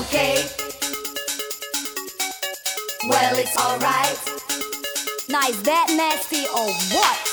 okay. Well, it's alright. Nice, that nasty or what?